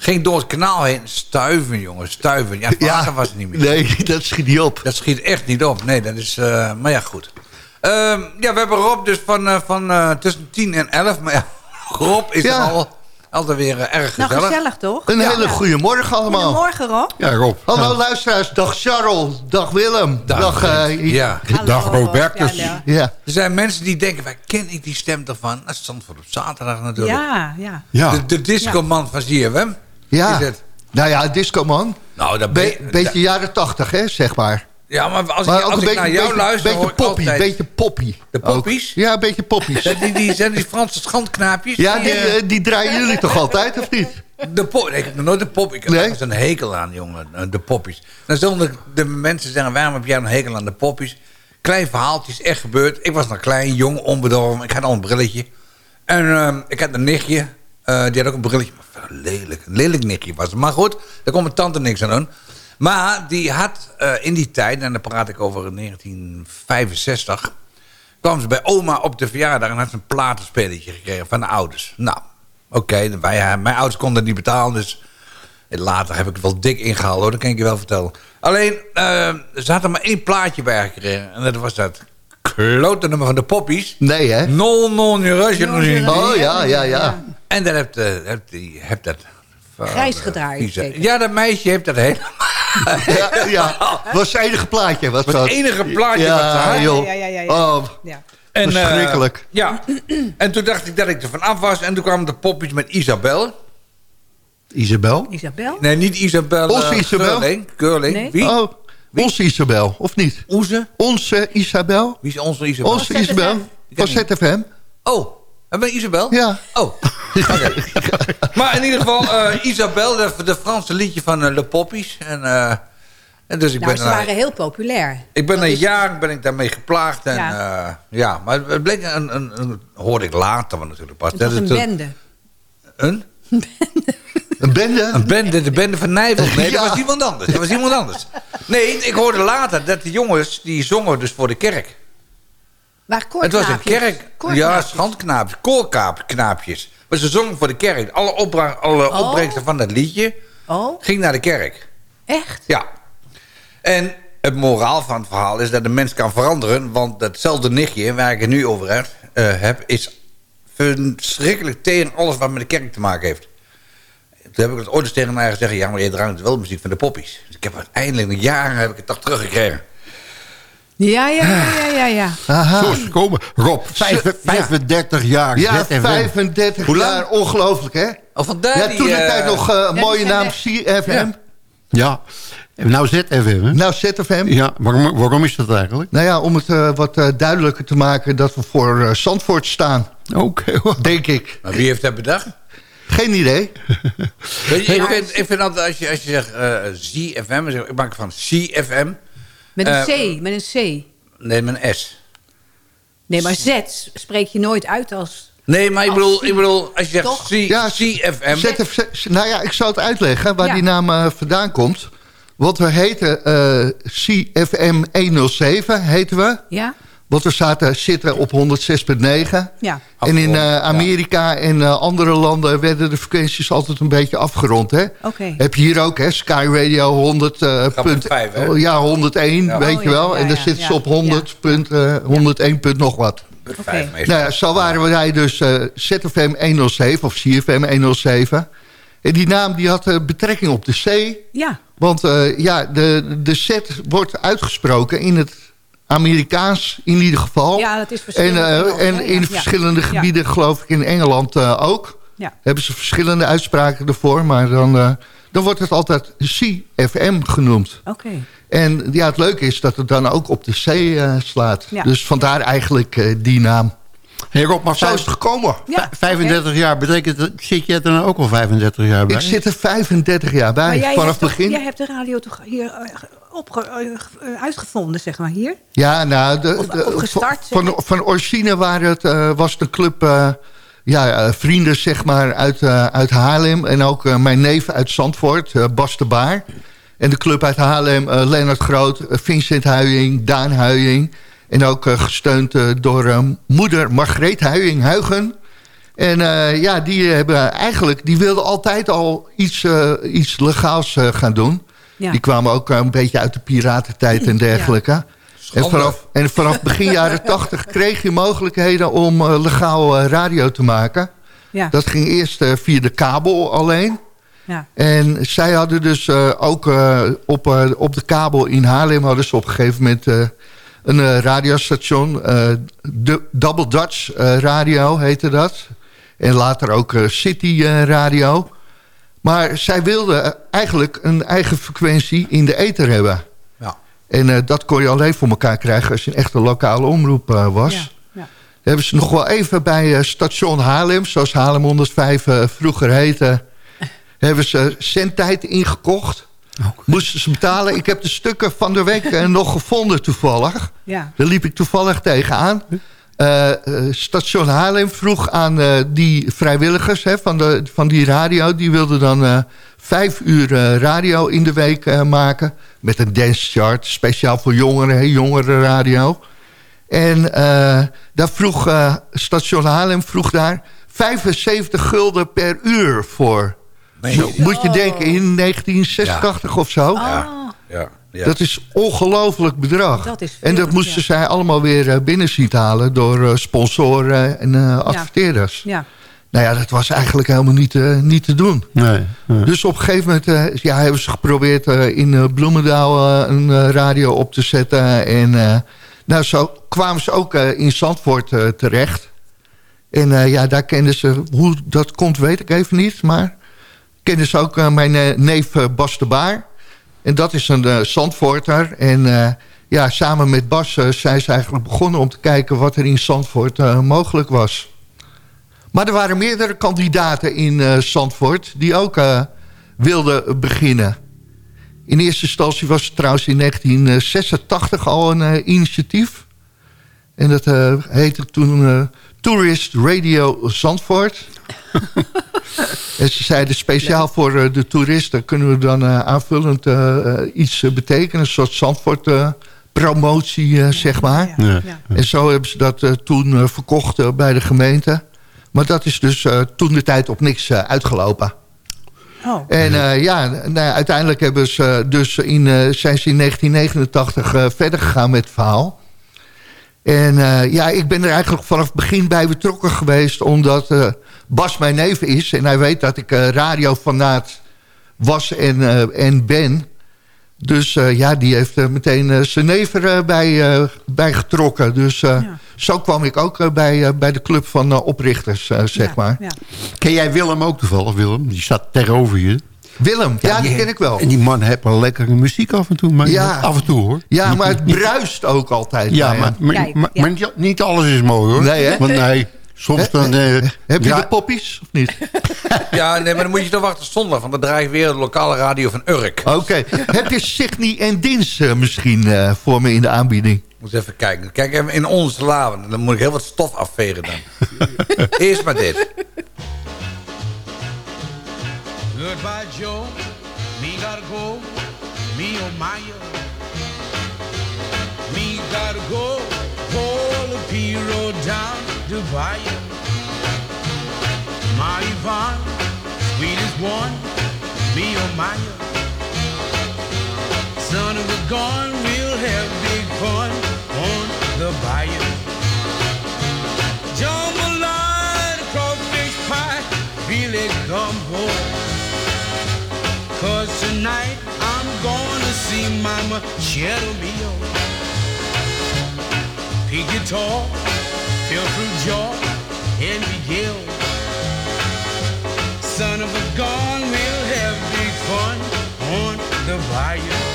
Ging door het kanaal heen. Stuiven, jongen, stuiven. Ja, het water was er niet meer. nee, dat schiet niet op. Dat schiet echt niet op. Nee, dat is... eh, maar ja, goed. Ehm, ja, we hebben Rob dus van, eh, van eh, tussen 10 en 11. Maar ja, Rob is Ja. al altijd weer erg Nou, gezellig. gezellig toch? Een Ja. hele goede morgen allemaal. Goedemorgen, Rob. Ja, Rob. Hallo luisteraars, dag Charles, dag Willem, dag... eh, ja. Hallo, Dag, Rob. Robertus. Ja, ja. ja. Er zijn mensen die denken, waar ken ik die stem ervan? Dat is Zandvoort op zaterdag natuurlijk. Ja, ja. Ja. De, de discoman van ZFM. Ja, Is het? nou ja, disco man. Nou, dat Be beetje jaren tachtig, hè, zeg maar. Ja, maar als, Maar ik, als ik beetje, naar jou beetje, luister, beetje poppy, altijd... beetje poppy. De poppies? Ja, een beetje poppies. Die, die, zijn die Franse schandknaapjes? Ja, die, die, eh, die draaien jullie toch altijd, of niet? de pop, ik heb nog nooit de pop. Ik heb Nee? een hekel aan, jongen. eh, De poppies. Dan zullen de, de mensen zeggen, waarom heb jij een hekel aan de poppies? Klein verhaaltje is echt gebeurd. Ik was nog klein, jong, onbedorven. Ik had al een brilletje. En ehm, ik had een nichtje. eh, die had ook een brilletje. Lelijk. Lelijk nichtje was. Maar goed, daar kon mijn tante niks aan doen. Maar die had eh, in die tijd, en dan praat ik over 1965... kwam ze bij oma op de verjaardag en had ze een platenspelletje gekregen van de ouders. Nou, oké, wij- mijn ouders konden het niet betalen, dus later heb ik het wel dik ingehaald hoor, dat kan ik je wel vertellen. Alleen, eh, ze had er maar één plaatje bij gekregen en dat was dat klote nummer van de poppies. Nee, hè? No, no, no, Oh, ja, ja, ja. En dan heb, je heb, die, heb dat... van, Grijs eh, gedraaid. Ja, dat meisje heeft dat helemaal... Ja, ja. was het enige plaatje. Was was het enige plaatje ja, wat ze had. joh. Ja, ja, ja, ja. Oh, Ja. En, eh, Verschrikkelijk. ja, en toen dacht ik dat ik er vanaf was. En toen kwamen de poppies met Isabel. Isabel? Isabel? Nee, niet Isabel. Onze eh, Isabel? Curling. Curling. Nee. Wie? oh, onze Isabel, of niet? Onze? Onze Isabel? Wie is onze Isabel? Onze. Isabel? Van ZFM? Oh, hebben we Isabel? Ja. Oh, oké. maar in ieder geval, eh, Isabel, de, de Franse liedje van eh, Le Poppies. En, eh, en dus ik Nou, ben, ze waren heel populair. ik ben Dat een is- jaar ben ik daarmee geplaagd. En, Ja. ja. ja, maar het bleek een, een, een, hoorde ik later maar natuurlijk pas. Het was Dat een bende. Een? Een bende? Een bende, de bende van Nijvel. Nee, Ja. dat was iemand anders. Dat was iemand anders. Nee, ik hoorde later dat de jongens, die zongen dus voor de kerk. Waar Het was een kerk. Ja, Koorknaapjes. schandknaapjes, koorknaapjes. Maar ze zongen voor de kerk. Alle, alle Oh. opbrengsten van dat liedje Oh, ging naar de kerk. echt? Ja. En het moraal van het verhaal is dat de mens kan veranderen. Want datzelfde nichtje waar ik het nu over heb, eh, heb is verschrikkelijk tegen alles wat met de kerk te maken heeft. Toen heb ik het ooit eens tegen mij gezegd... ja, maar je draait wel muziek van de poppies. Dus ik heb uiteindelijk, na jaren, heb ik het toch teruggekregen. Ja, ja, ja, ja, ja. ja. Aha. Zo is het gekomen. Rob, vijf- 35 jaar. Ja, ZFM. 35 Hoe lang? jaar. Ongelooflijk, hè? Oh, vandaar Ja, die, toen de eh, tijd nog eh, een die mooie naam. CFM. Ja. Nou ZFM, hè? Nou, ZFM. Ja, waarom, waarom is dat eigenlijk? Nou ja, om het eh, wat eh, duidelijker te maken dat we voor eh, Zandvoort staan. Oké. Denk ik. Maar wie heeft dat bedacht? Geen idee. Weet je, ik, vind, ik vind altijd, als je, als je zegt eh ZFM, zeg ik maak van CFM. Met een Eh, C, met een C. Nee, met een S. Nee, maar Z spreek je nooit uit als... Nee, maar ik bedoel, ik bedoel als je zegt? C, Ja, CFM. Nou ja, ik zal het uitleggen waar Ja. die naam eh, vandaan komt. Want we heten eh, CFM 107, heten we. Ja? Want we zaten, zitten op 106.9. Ja. En in eh, Amerika en eh, andere landen werden de frequenties altijd een beetje afgerond. Hè? Heb je hier ook, hè? Sky Radio 100. eh, punt, hè? oh, ja, 101, Ja. weet Oh, je ja, wel. ja, en dan ja, zitten ze op 100 punt, eh, 101 punt nog wat. Nou ja, zo waren wij dus eh, ZFM 107 of CFM 107. En die naam die had betrekking op de C. Ja. Want eh, ja, de, de Z wordt uitgesproken in het Amerikaans in ieder geval. Ja, dat is en, verschillend. eh, en hè? in Ja. verschillende Ja. gebieden, geloof ik in Engeland eh, ook. Ja. Hebben ze verschillende uitspraken ervoor. Maar dan, eh, dan wordt het altijd CFM genoemd. Oké. En ja, het leuke is dat het dan ook op de C eh, slaat. Ja. Dus vandaar eigenlijk eh, die naam. Hey Rob, maar Zo is het gekomen. Ja, 35 jaar, betekent dat, zit jij er dan ook al 35 jaar bij? Ik zit er 35 jaar bij, vanaf hebt toch- begin. Jij hebt de radio toch hier opge- eh, eh, uitgevonden, zeg maar, hier? Ja, nou, de, van, van, origine waren het, eh, was de club ja, vrienden zeg maar, uit, uit Haarlem. En ook mijn neef uit Zandvoort, Bas de Baar. En de club uit Haarlem, Lennart Groot, Vincent Huying, Daan Huying. En ook gesteund door moeder Margreet Huying, Huigen. En ja, die hebben eigenlijk, die wilden altijd al iets, iets legaals gaan doen. Ja. Die kwamen ook eh, een beetje uit de piratentijd en dergelijke. En vanaf, en vanaf begin jaren 80 kreeg je mogelijkheden om eh, legaal eh, radio te maken. Ja. Dat ging eerst via de kabel alleen. Ja. En zij hadden dus ook op, op de kabel in Haarlem... hadden ze op een gegeven moment een radiostation. de Double Dutch Radio heette dat. En later ook City Radio. Maar zij wilden eigenlijk een eigen frequentie in de ether hebben. Ja. En eh, dat kon je alleen voor elkaar krijgen als je een echte lokale omroep eh, was. Ja. Ja. Hebben ze nog wel even bij eh, station Haarlem, zoals Haarlem 105 eh, vroeger heette... hebben ze zendtijd ingekocht. Moesten ze betalen. Ik heb de stukken van de week nog gevonden toevallig. Ja. Daar liep ik toevallig tegenaan. Eh eh, station Haarlem vroeg aan eh, die vrijwilligers hè, van, de, van die radio... die wilden dan eh, vijf uur radio in de week eh, maken... met een dance chart, speciaal voor jongeren, hè, jongerenradio. En eh, daar vroeg eh, station Haarlem vroeg daar 75 gulden per uur voor. Nee. Mo- Moet je denken in 1986 of zo. Ja. Ja. Ja. Dat is ongelooflijk bedrag. Dat is veel, en dat moesten ja. zij allemaal weer eh, binnen zien te halen... door eh, sponsoren en eh, adverteerders. Ja. Nou ja, dat was eigenlijk helemaal niet, eh, niet te doen. Nee. nee. Dus op een gegeven moment eh, ja, hebben ze geprobeerd eh, in eh, Bloemendaal eh, een eh, radio op te zetten. En eh, nou, zo kwamen ze ook eh, in Zandvoort eh, terecht. En eh, ja, daar kenden ze, hoe dat komt weet ik even niet. Maar kenden ze ook mijn neef Bas de Baar. En dat is een eh, Zandvoorter. En eh, ja, samen met Bas eh, zijn ze eigenlijk begonnen om te kijken wat er in Zandvoort mogelijk was. Maar er waren meerdere kandidaten in Zandvoort die ook wilden beginnen. In eerste instantie was het trouwens in 1986 al een initiatief. En dat heette toen Tourist Radio Zandvoort. en ze zeiden speciaal voor eh, de toeristen kunnen we dan eh, aanvullend eh, iets betekenen. Een soort Zandvoort eh, promotie, eh, zeg maar. Ja. Ja. Ja. En zo hebben ze dat toen verkocht bij de gemeente. Maar dat is dus eh, toen de tijd op niks eh, uitgelopen. Oh. En eh, ja, nou ja, uiteindelijk hebben ze dus in, zijn ze in 1989 eh, verder gegaan met het verhaal. En eh, ja, ik ben er eigenlijk vanaf het begin bij betrokken geweest... omdat eh, Bas mijn neef is en hij weet dat ik eh radiofanaat was en, eh, en ben... Dus eh, ja, die heeft meteen zijn neef erbij eh, bij getrokken. Dus eh, Ja. zo kwam ik ook bij, eh, bij de club van oprichters, eh, zeg Ja, maar. Ja. Ken jij Willem ook toevallig, Willem? Die staat tegenover je. Willem, ja, die die- ken ik wel. En die man heeft wel lekkere muziek af en toe. Maar Ja. Af en toe hoor. Ja, maar het bruist ook altijd Ja, bij maar, maar, maar, ja. maar niet, niet alles is mooi hoor. Nee, hè? Want nee, soms dan... eh, Heb je ja, de poppies of niet? Ja, nee, maar dan moet je toch wachten zondag. Want dan draai ik weer de lokale radio van Urk. Oké. Heb je Signy en Dins eh, misschien eh, voor me in de aanbieding? Moet even kijken. Kijk even in onze laven. Dan moet ik heel wat stof afvegen dan. Eerst maar dit. Goodbye, Joe. Me gotta go. Me oh my Me gotta go pull the P road down Bayou. My Yvonne, sweetest one, me oh my Son of a gun, we'll have big fun on the bayou. Jambalaya, crawfish pie, really gumbo. Tonight I'm gonna see Mama Cheddar Mio. Pig guitar, feel through jaw, and Miguel. Son of a gun, we'll have big fun on the bayou.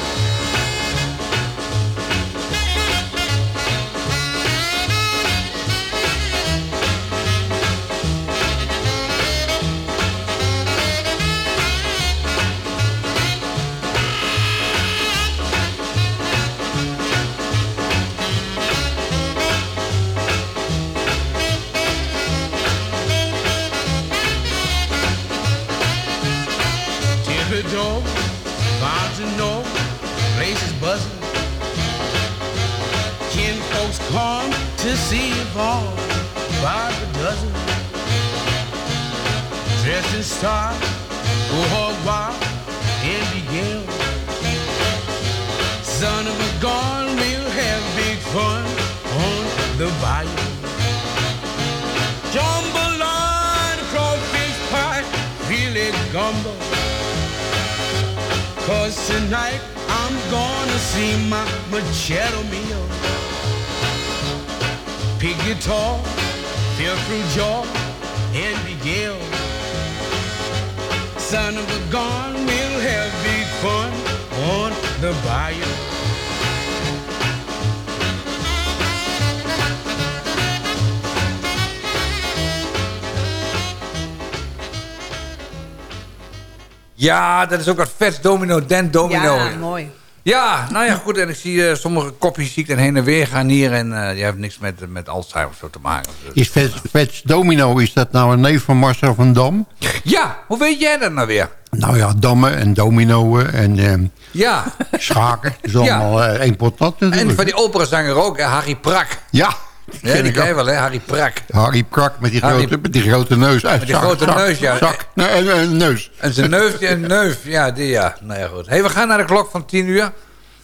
Ja, dat is ook wat vet. Domino, Den Domino. Ja, mooi. Ja, nou ja, goed. En ik zie eh, sommige kopjes zie ik dan heen en weer gaan hier. En eh die heeft niks met, met Alzheimer of zo te maken. Dus- Is Vets, Vets Domino, is dat nou een neef van Marcel van Dam? Ja, hoe weet jij dat nou weer? Nou ja, dammen en dominoen en ehm, Ja. schaken. Dat is Ja. allemaal eh, één pot nat natuurlijk. En van die operazanger ook, Harry Prak. Ja. Ja, die ken je wel, hè, Harry Prak. Harry Prak met die, Harry- grote, met die grote neus. Eh, Met die zak, grote zak, neus, ja. Zak, nee, eh, eh, neus. En zijn neuf, en neuf, ja, die ja. Nou ja, goed. Hey, we gaan naar de klok van 10 uur.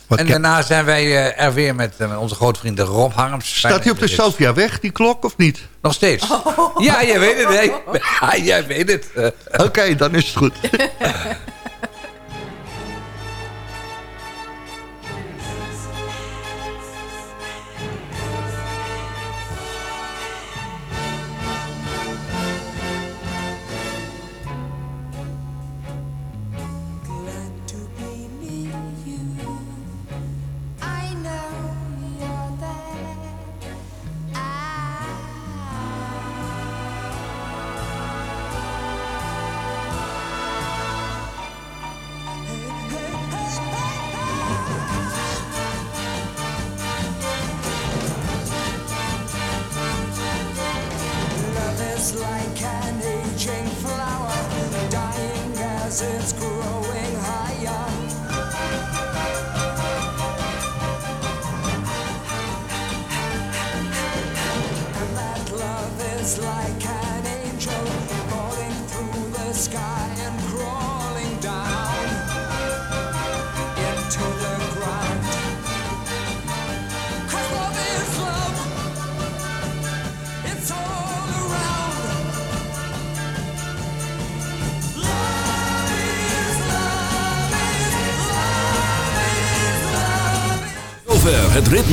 Wat en daarna zijn wij eh, er weer met eh, onze grote vriend Rob Harms. Staat hij op de Fijn dat je er Sophia weg, die klok, of niet? Nog steeds. Ja, jij weet het, hè. Ja, jij weet het. Eh, Oké, dan is het goed.